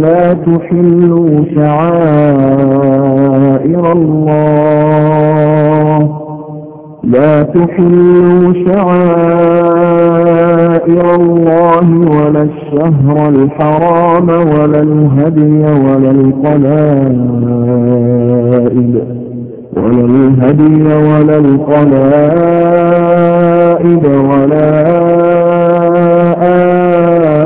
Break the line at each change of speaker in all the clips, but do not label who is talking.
لا تحلوا شعائر الله. لا تحلوا شعائر الله ولا الشهر الحرام ولا الهدي ولا القلائد. ولا الهدي ولا القلائد ولا آمين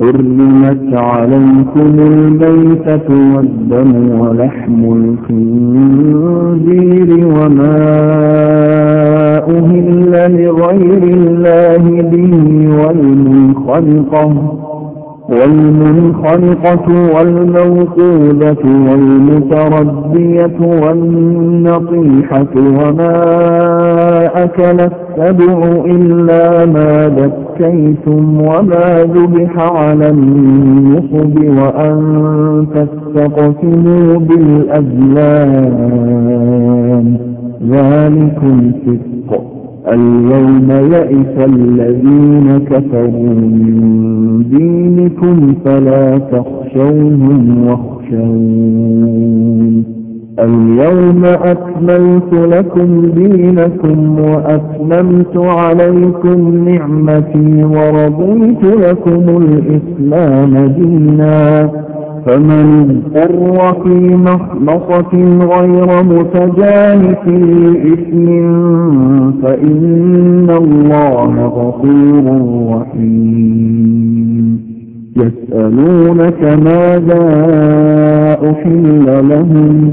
حرمت عليكم الميتة والدم ولحم الخنزير وما أهل لغير الله به والمنخلقة والمنخلقة والموقودة والمتردية والنطيحة وما أكل السبع إلا ما ذكيتم وما ذبح على النصب وأن تستقسموا بالأزلام ذلكم فسق اليوم يئس الذين كفروا من دينكم فلا تخشوهم واخشون اليوم أكملت لكم دينكم وأتممت عليكم نعمتي ورضيت لكم الإسلام دينا. فمن اضطر في مخلصة غير متجانف لإثم فإن الله غفور رحيم. يسألونك ماذا أحل لهم؟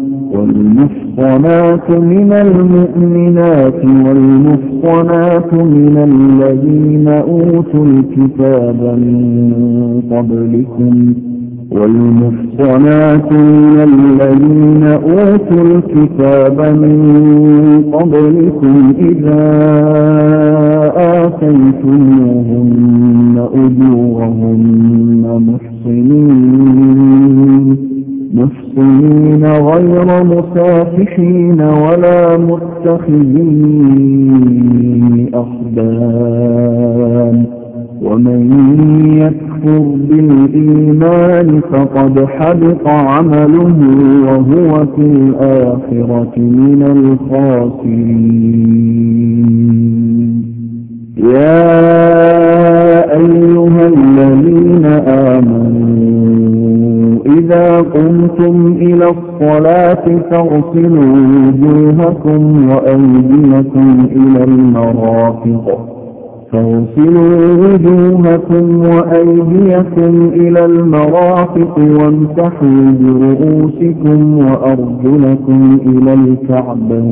والمحصنات من المؤمنات والمحصنات من الذين أوتوا الكتاب من قبلكم والمحصنات من الذين أوتوا الكتاب من قبلكم إذا آتيتموهن أجورهن محصنين. محصنين غير مسافحين ولا متخذين أخدان ومن يكفر بالإيمان فقد حبط عمله وهو في الآخرة من الخاسرين يا أيها الذين آمنوا إذا قمتم إلى الصلاة فاغسلوا وجوهكم وأيديكم إلى المرافق. فاغسلوا وجوهكم وأيديكم إلى المرافق وامسحوا برؤوسكم وأرجلكم إلى الكعبين.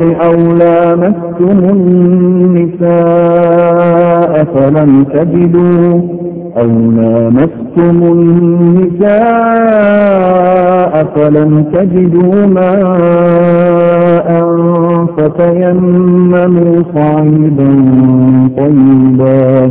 الغائط أو لامستم النساء فلم تجدوا أو لامستم النساء فلم تجدوا ماء فتيمموا صعيدا طيبا.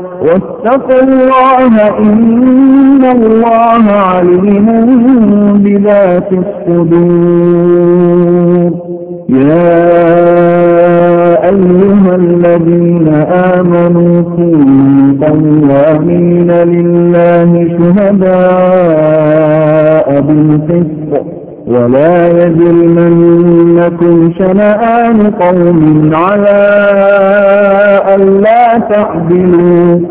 واتقوا الله إن الله عليم بذات الصدور. يا أيها الذين آمنوا كونوا قوامين لله شهداء بالقسط ولا يجرمنكم شنآن قوم على ألا تعدلوا.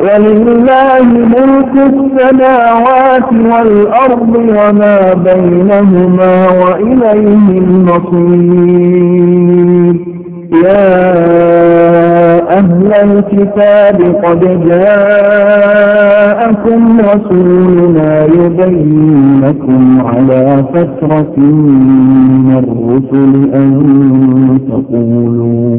ولله ملك السماوات والأرض وما بينهما وإليه المصير. يا أهل الكتاب قد جاءكم رسولنا يبين لكم على فترة من الرسل أن تقولوا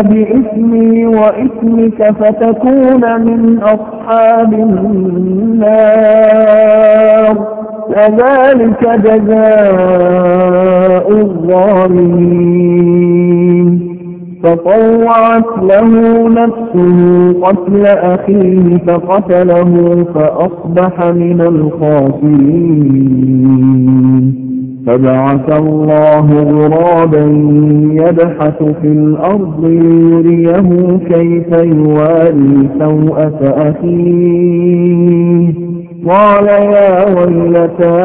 بإثمي وإثمك فتكون من أصحاب النار. وذلك جزاء الظالمين. فطوعت له نفسه قتل أخيه فقتله فأصبح من الخاسرين. فبعث الله غرابا يبحث في الأرض ليريه كيف يواري سوءة أخيه. قال يا ويلتى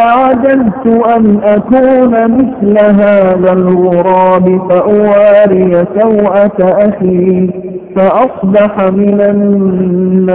أعجزت أن أكون مثل هذا الغراب فأواري سوءة أخي فأصبح من النادمين.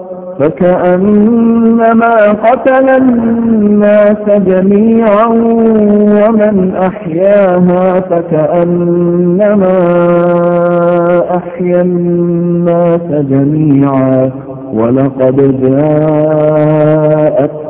فكأنما قتل الناس جميعا ومن أحياها فكأنما أحيا الناس جميعا. ولقد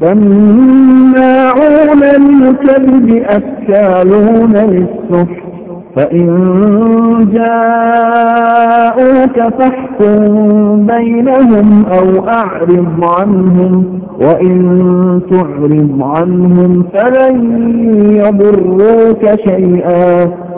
سماعون للكذب أكالون للسحر. فإن جاءوك فاحكم بينهم أو أعرض عنهم وإن تعرض عنهم فلن يضروك شيئا.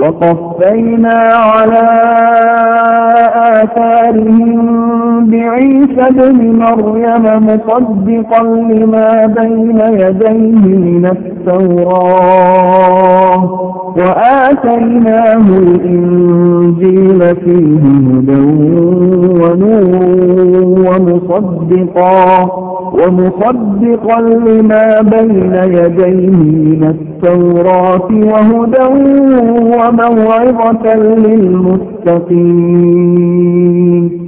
وقفينا على آثارهم بعيسى بن مريم مصدقا لما بين يديه من التوراة. وآتيناه الإنجيل فيه هدى ونور ومصدقا ومصدقا لما بين يديه من التوراة وهدى وموعظة للمتقين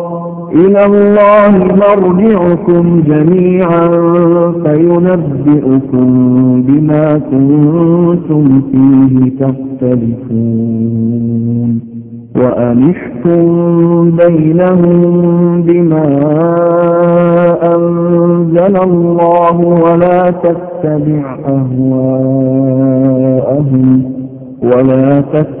إلى الله مرجعكم جميعا فينبئكم بما كنتم فيه تختلفون. وأنحكم بينهم بما أنزل الله ولا تتبع أهواءهم ولا تتبع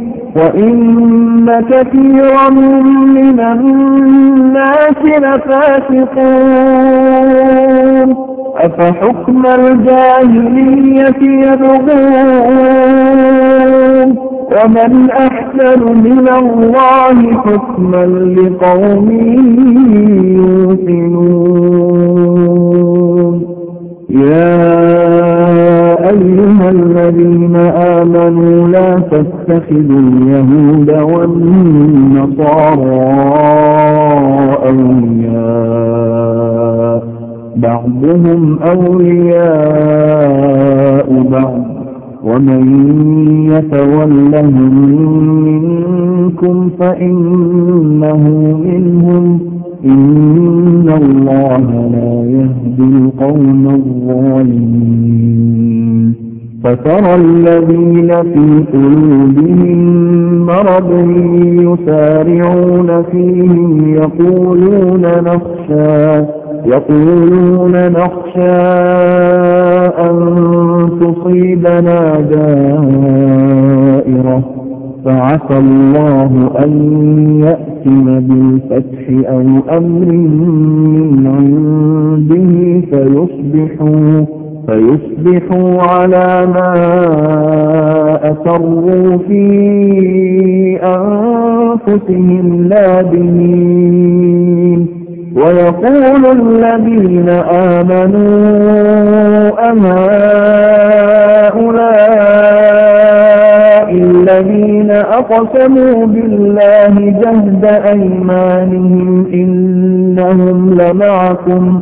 وإن كثيرا من الناس لفاسقون أفحكم الجاهلية يبغون ومن أحسن من الله حكما لقوم تتخذوا اليهود والنصارى أولياء. بعضهم أولياء بعض. ومن يتولهم منكم فإنه منهم. إن فترى الذين في قلوبهم مرض يسارعون فيهم يقولون نخشى يقولون نخشى أن تصيبنا دائرة. فعسى الله أن يأتم بالفتح أو أمر من عنده فيصبحوا فيصبحوا على ما أسروا في أنفسهم لابنين ويقول الذين آمنوا أهؤلاء الذين أقسموا بالله جهد أيمانهم إنهم لمعكم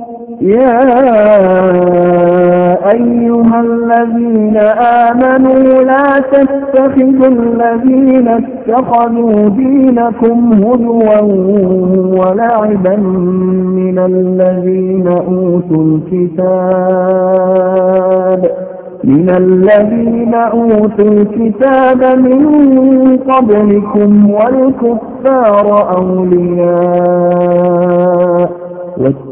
يا أيها الذين آمنوا لا تتخذوا الذين اتخذوا دينكم هدوا ولعبا من الذين أوتوا الكتاب من الذين أوتوا الكتاب من قبلكم والكفار أولياء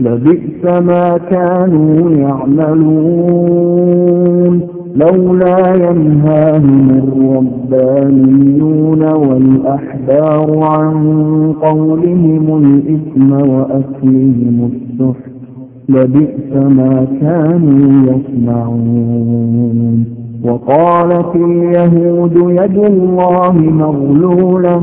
لبئس ما كانوا يعملون لولا ينهاهم الربانيون والأحبار عن قولهم الإثم وأكلهم السحت لبئس ما كانوا يصنعون وقالت اليهود يد الله مغلولة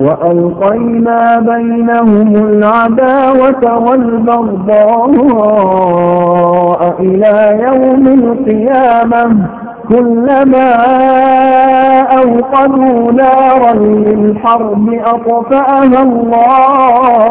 وألقينا بينهم العداوة والبغضاء إلى يوم القيامة كلما أوقدوا نارا للحرب أطفأها الله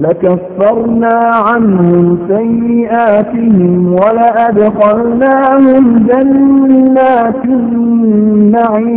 لكفرنا عنهم سيئاتهم ولأدخلناهم جنات النعيم.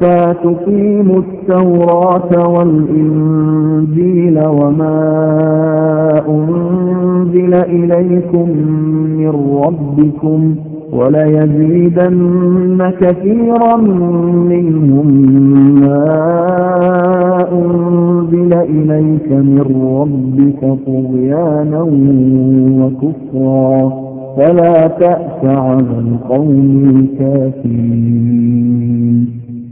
حتى تقيموا التوراة والإنجيل وما أنزل إليكم من ربكم وليزيدن كثيرا منهم ما أنزل إليك من ربك طغيانا وكفرا فلا تأس على القوم الكافرين.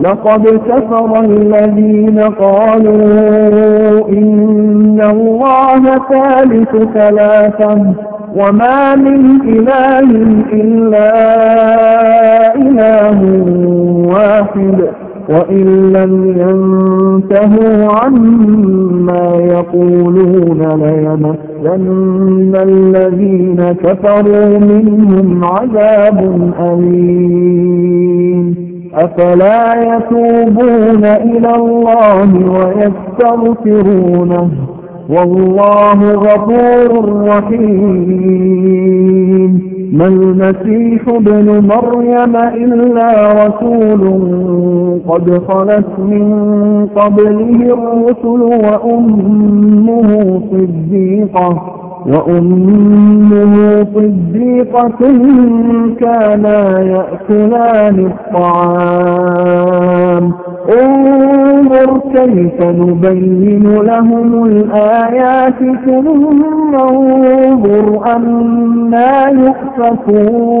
لقد كفر الذين قالوا إن الله ثالث ثلاثة وما من إله إلا إله واحد وإن لم ينتهوا عما يقولون ليمسن الذين كفروا منهم عذاب أليم. أفلا يتوبون إلى الله ويستغفرونه؟ والله غفور رحيم. ما المسيح ابن مريم إلا رسول قد خلت من قبله الرسل وأمه صديقة. وأمه صديقة كانا يأكلان الطعام. انظر كيف نبين لهم الآيات ثم انظر أنا يؤفكون.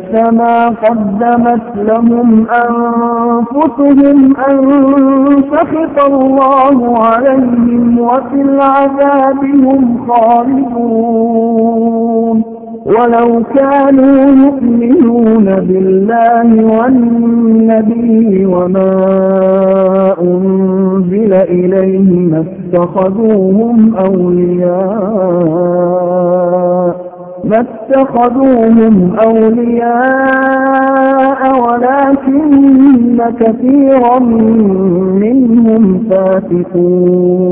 ما قدمت لهم أنفسهم أن سخط الله عليهم وفي العذاب هم خالدون. ولو كانوا يؤمنون بالله والنبي وما أنزل إليه ما اتخذوهم أولياء. ما اتخذوهم أولياء ولكن كثيرا منهم فاتقون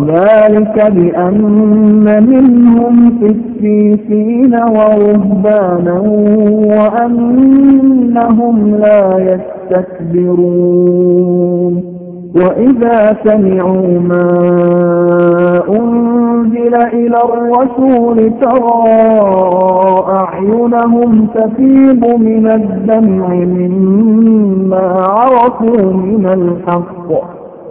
ذلك بأن منهم قسيسين ورهبانا وأنهم لا يستكبرون. وإذا سمعوا ما أنزل إلى الرسول ترى أعينهم تفيض من الدمع مما عرفوا من الحق.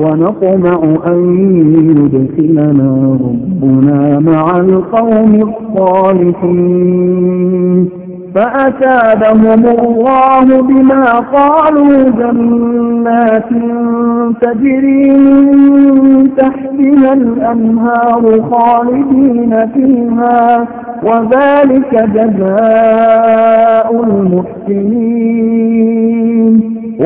ونطمع أن يدخلنا ربنا مع القوم الصالحين. فأتابهم الله بما قالوا جنات تجري من تحتها الأنهار خالدين فيها وذلك جزاء المحسنين.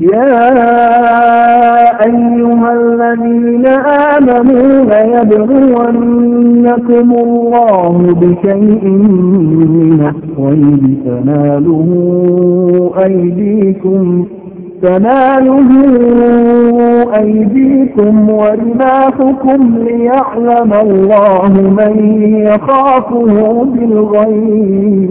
يا أيها الذين آمنوا ليبلونكم الله بشيء من الصيد تناله أيديكم تناله أيديكم ورماحكم ليعلم الله من يخافه بالغيب.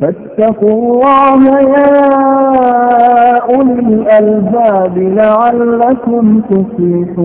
فاتقوا الله يا أولي الألباب لعلكم تفلحون.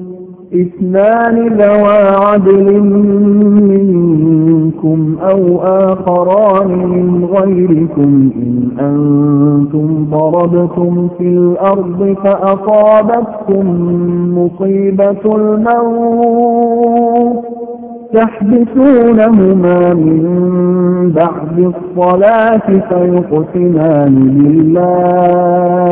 اثنان ذوى عدل منكم أو آخران من غيركم. إن أنتم ضربتم في الأرض فأصابتكم مصيبة الموت. تحبسونهما من بعد الصلاة فيقسمان بالله.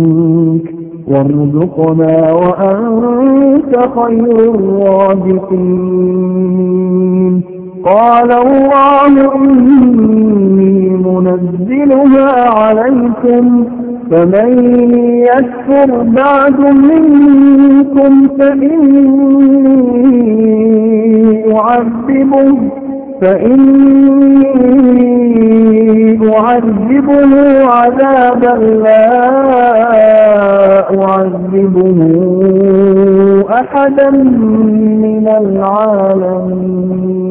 وارزقنا وأنت خير الرازقين. قال الله إني منزلها عليكم فمن يكفر بعد منكم فإني أعذبه. فإني أعذبه عذابا لا أعذبه أحدا من العالمين.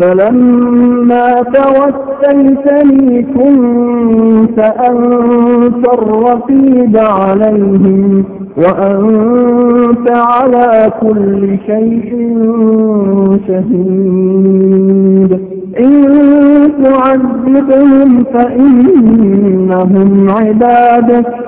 فلما توفيتني كنت أنت الرقيب عليهم وأنت على كل شيء شهيد. إن تعذبهم فإنهم عبادك.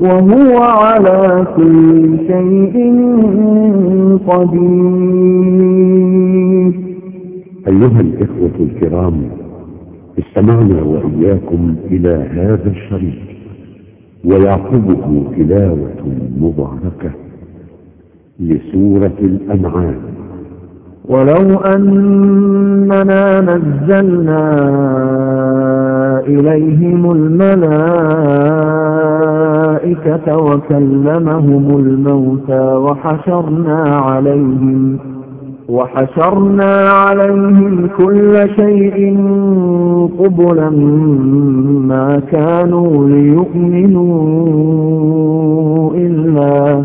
وهو على كل شيء قدير.
أيها الإخوة الكرام استمعنا وإياكم إلى هذا الشريط. ويعقبه تلاوة مباركة لسورة الأنعام.
ولو أننا نزلنا إليهم الملائكة وكلمهم الموتى وحشرنا عليهم وحشرنا عليهم كل شيء قبلا ما كانوا ليؤمنوا إلا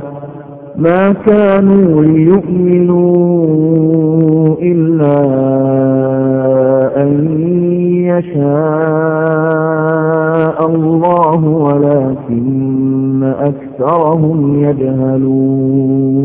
ما كانوا ليؤمنوا إلا أن يشاء الله ولكن أكثرهم يجهلون.